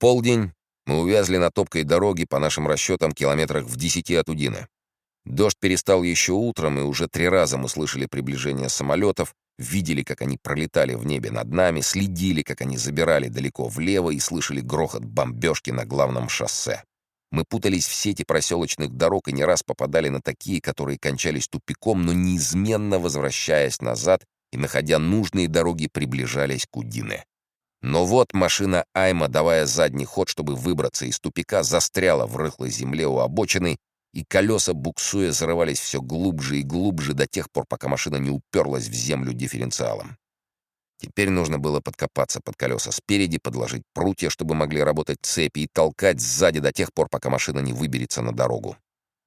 полдень мы увязли на топкой дороге, по нашим расчетам, километрах в десяти от Удины. Дождь перестал еще утром, и уже три раза мы слышали приближение самолетов, видели, как они пролетали в небе над нами, следили, как они забирали далеко влево и слышали грохот бомбежки на главном шоссе. Мы путались в сети проселочных дорог и не раз попадали на такие, которые кончались тупиком, но неизменно возвращаясь назад и, находя нужные дороги, приближались к Удине. Но вот машина Айма, давая задний ход, чтобы выбраться из тупика, застряла в рыхлой земле у обочины, и колеса, буксуя, зарывались все глубже и глубже до тех пор, пока машина не уперлась в землю дифференциалом. Теперь нужно было подкопаться под колеса спереди, подложить прутья, чтобы могли работать цепи, и толкать сзади до тех пор, пока машина не выберется на дорогу.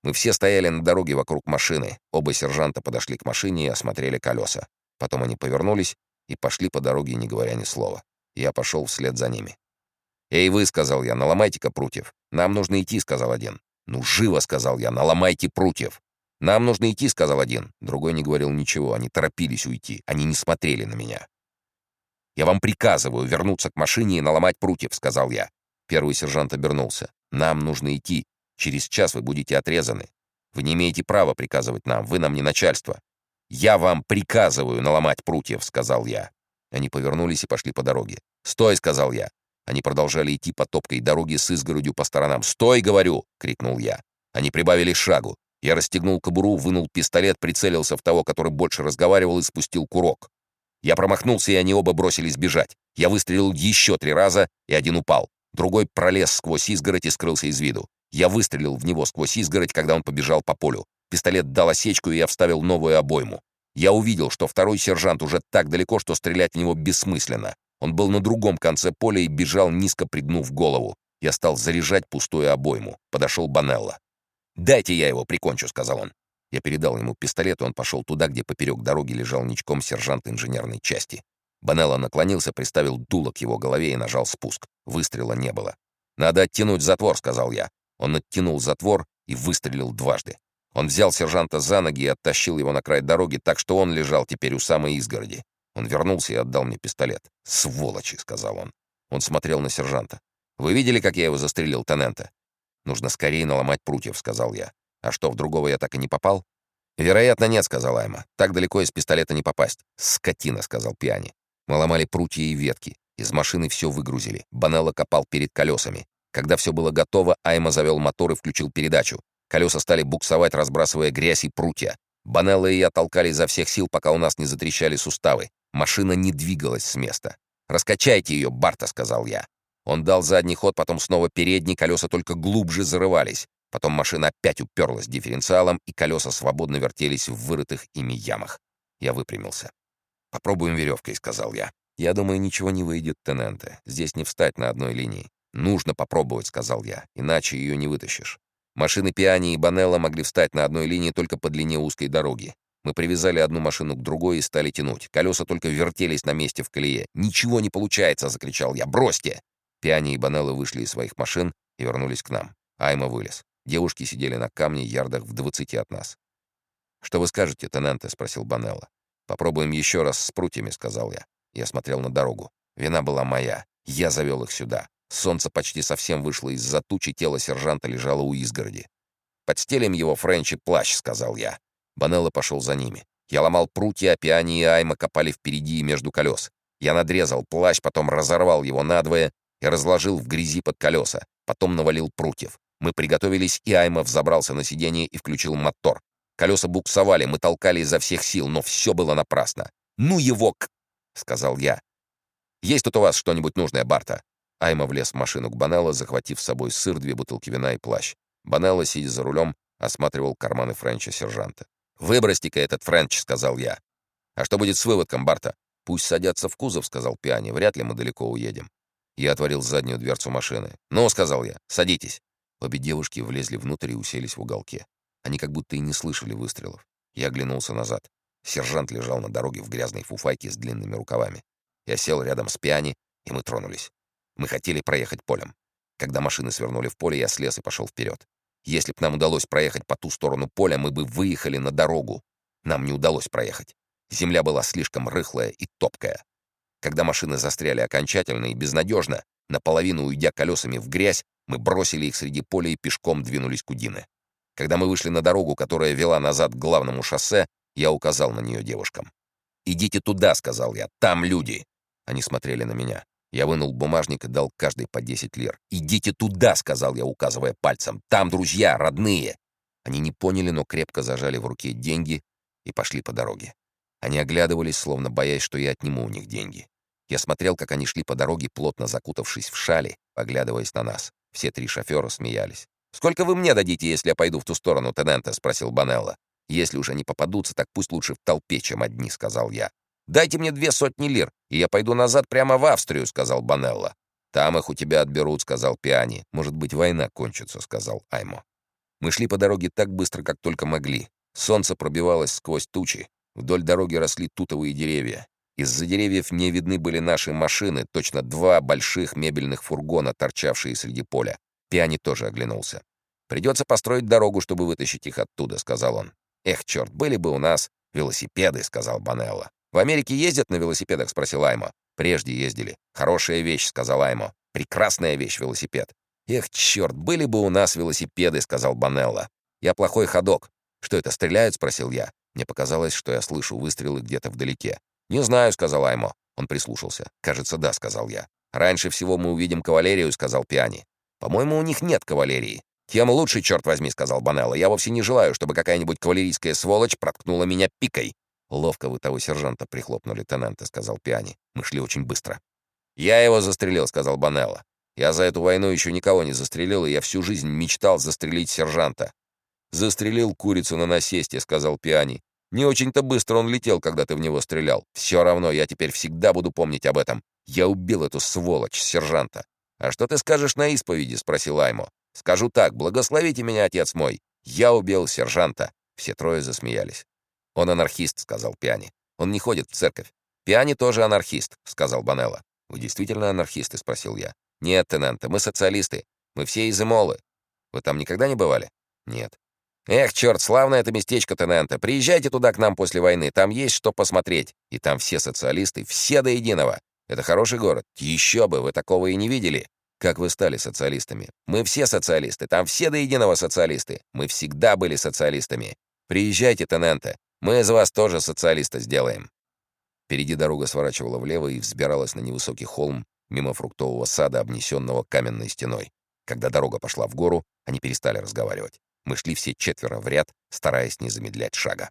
Мы все стояли на дороге вокруг машины. Оба сержанта подошли к машине и осмотрели колеса. Потом они повернулись и пошли по дороге, не говоря ни слова. Я пошел вслед за ними. «Эй, вы», — сказал я, — «наломайте-ка прутьев». «Нам нужно идти», — сказал один. «Ну, живо», — сказал я, — «наломайте прутьев». «Нам нужно идти», — сказал один. Другой не говорил ничего, они торопились уйти, они не смотрели на меня. «Я вам приказываю вернуться к машине и наломать прутьев», — сказал я. Первый сержант обернулся. «Нам нужно идти. Через час вы будете отрезаны. Вы не имеете права приказывать нам, вы нам не начальство». «Я вам приказываю наломать прутьев», — сказал я. Они повернулись и пошли по дороге. «Стой!» — сказал я. Они продолжали идти по топкой дороге с изгородью по сторонам. «Стой!» — говорю! — крикнул я. Они прибавили шагу. Я расстегнул кобуру, вынул пистолет, прицелился в того, который больше разговаривал, и спустил курок. Я промахнулся, и они оба бросились бежать. Я выстрелил еще три раза, и один упал. Другой пролез сквозь изгородь и скрылся из виду. Я выстрелил в него сквозь изгородь, когда он побежал по полю. Пистолет дал осечку, и я вставил новую обойму. Я увидел, что второй сержант уже так далеко, что стрелять в него бессмысленно. Он был на другом конце поля и бежал, низко пригнув голову. Я стал заряжать пустую обойму. Подошел Банелло. «Дайте я его прикончу», — сказал он. Я передал ему пистолет, и он пошел туда, где поперек дороги лежал ничком сержант инженерной части. Банелло наклонился, приставил дуло к его голове и нажал спуск. Выстрела не было. «Надо оттянуть затвор», — сказал я. Он оттянул затвор и выстрелил дважды. Он взял сержанта за ноги и оттащил его на край дороги, так что он лежал теперь у самой изгороди. Он вернулся и отдал мне пистолет. «Сволочи!» — сказал он. Он смотрел на сержанта. «Вы видели, как я его застрелил, Тенента?» «Нужно скорее наломать прутьев», — сказал я. «А что, в другого я так и не попал?» «Вероятно, нет», — сказал Айма. «Так далеко из пистолета не попасть». «Скотина», — сказал Пьяни. Мы ломали прутья и ветки. Из машины все выгрузили. Банелло копал перед колесами. Когда все было готово, Айма завел мотор и включил передачу. Колеса стали буксовать, разбрасывая грязь и прутья. Банелла и я толкали изо всех сил, пока у нас не затрещали суставы. Машина не двигалась с места. «Раскачайте ее, Барта», — сказал я. Он дал задний ход, потом снова передний, колеса только глубже зарывались. Потом машина опять уперлась дифференциалом, и колеса свободно вертелись в вырытых ими ямах. Я выпрямился. «Попробуем веревкой», — сказал я. «Я думаю, ничего не выйдет, Тененте. Здесь не встать на одной линии. Нужно попробовать», — сказал я, — «иначе ее не вытащишь». Машины Пиани и Банелла могли встать на одной линии только по длине узкой дороги. Мы привязали одну машину к другой и стали тянуть. Колеса только вертелись на месте в колее. «Ничего не получается!» — закричал я. «Бросьте!» Пиани и Банелла вышли из своих машин и вернулись к нам. Айма вылез. Девушки сидели на камне ярдах в двадцати от нас. «Что вы скажете, тененте?» — спросил Банелла. «Попробуем еще раз с прутьями», — сказал я. Я смотрел на дорогу. Вина была моя. Я завел их сюда. Солнце почти совсем вышло из-за тучи, тело сержанта лежало у изгороди. «Подстелим его, Френчи, плащ», — сказал я. Банелло пошел за ними. Я ломал прутья, а Пиани и Айма копали впереди и между колес. Я надрезал плащ, потом разорвал его надвое и разложил в грязи под колеса. Потом навалил прутьев. Мы приготовились, и Айма взобрался на сиденье и включил мотор. Колеса буксовали, мы толкали изо всех сил, но все было напрасно. «Ну его к...» — сказал я. «Есть тут у вас что-нибудь нужное, Барта?» Айма влез в машину к Банелло, захватив с собой сыр, две бутылки вина и плащ. Банелло, сидя за рулем, осматривал карманы Френча-сержанта. «Выбросьте-ка этот Френч», — сказал я. «А что будет с выводком, Барта?» «Пусть садятся в кузов», — сказал Пиани. «Вряд ли мы далеко уедем». Я отворил заднюю дверцу машины. «Ну», — сказал я, — «садитесь». Обе девушки влезли внутрь и уселись в уголке. Они как будто и не слышали выстрелов. Я оглянулся назад. Сержант лежал на дороге в грязной фуфайке с длинными рукавами. Я сел рядом с Пиани, и мы тронулись. Мы хотели проехать полем. Когда машины свернули в поле, я слез и пошел вперед. Если б нам удалось проехать по ту сторону поля, мы бы выехали на дорогу. Нам не удалось проехать. Земля была слишком рыхлая и топкая. Когда машины застряли окончательно и безнадежно, Наполовину уйдя колесами в грязь, мы бросили их среди поля и пешком двинулись к Удине. Когда мы вышли на дорогу, которая вела назад к главному шоссе, я указал на нее девушкам. «Идите туда», — сказал я, — «там люди». Они смотрели на меня. Я вынул бумажник и дал каждый по 10 лир. «Идите туда», — сказал я, указывая пальцем. «Там друзья, родные». Они не поняли, но крепко зажали в руке деньги и пошли по дороге. Они оглядывались, словно боясь, что я отниму у них деньги. Я смотрел, как они шли по дороге, плотно закутавшись в шали, оглядываясь на нас. Все три шофера смеялись. «Сколько вы мне дадите, если я пойду в ту сторону, Тенента?» — спросил Банелло. «Если уже не попадутся, так пусть лучше в толпе, чем одни», — сказал я. «Дайте мне две сотни лир, и я пойду назад прямо в Австрию», — сказал Банелло. «Там их у тебя отберут», — сказал Пиани. «Может быть, война кончится», — сказал Аймо. Мы шли по дороге так быстро, как только могли. Солнце пробивалось сквозь тучи. Вдоль дороги росли тутовые деревья. Из-за деревьев не видны были наши машины, точно два больших мебельных фургона, торчавшие среди поля. Пиани тоже оглянулся. «Придется построить дорогу, чтобы вытащить их оттуда», — сказал он. «Эх, черт, были бы у нас велосипеды», — сказал Банелло. «В Америке ездят на велосипедах?» — спросил Аймо. «Прежде ездили. Хорошая вещь», — сказал Аймо. «Прекрасная вещь, велосипед». «Эх, черт, были бы у нас велосипеды», — сказал Банелло. «Я плохой ходок». «Что это, стреляют?» — спросил я. Мне показалось, что я слышу выстрелы где-то вдалеке. «Не знаю», — сказал Аймо. Он прислушался. «Кажется, да», — сказал я. «Раньше всего мы увидим кавалерию», — сказал Пиани. «По-моему, у них нет кавалерии». «Тем лучше, черт возьми», — сказал Банелло. «Я вовсе не желаю, чтобы какая-нибудь кавалерийская сволочь проткнула меня пикой». «Ловко вы того сержанта прихлопнули, тенанта», — сказал Пиани. «Мы шли очень быстро». «Я его застрелил», — сказал Банелло. «Я за эту войну еще никого не застрелил, и я всю жизнь мечтал застрелить сержанта». «Застрелил курицу на насесте», — сказал Пиани. «Не очень-то быстро он летел, когда ты в него стрелял. Все равно, я теперь всегда буду помнить об этом. Я убил эту сволочь, сержанта». «А что ты скажешь на исповеди?» — спросил Аймо. «Скажу так, благословите меня, отец мой. Я убил сержанта». Все трое засмеялись. «Он анархист», — сказал Пиани. «Он не ходит в церковь». «Пиани тоже анархист», — сказал Банелло. «Вы действительно анархисты?» — спросил я. «Нет, тенанте, мы социалисты. Мы все из Эмолы. Вы там никогда не бывали?» «Нет». «Эх, черт, славное это местечко, тенанте. Приезжайте туда к нам после войны. Там есть что посмотреть. И там все социалисты, все до единого. Это хороший город. Еще бы, вы такого и не видели. Как вы стали социалистами? Мы все социалисты, там все до единого социалисты. Мы всегда были социалистами. Приезжайте, тененте, мы из вас тоже социалиста сделаем». Впереди дорога сворачивала влево и взбиралась на невысокий холм мимо фруктового сада, обнесенного каменной стеной. Когда дорога пошла в гору, они перестали разговаривать. Мы шли все четверо в ряд, стараясь не замедлять шага.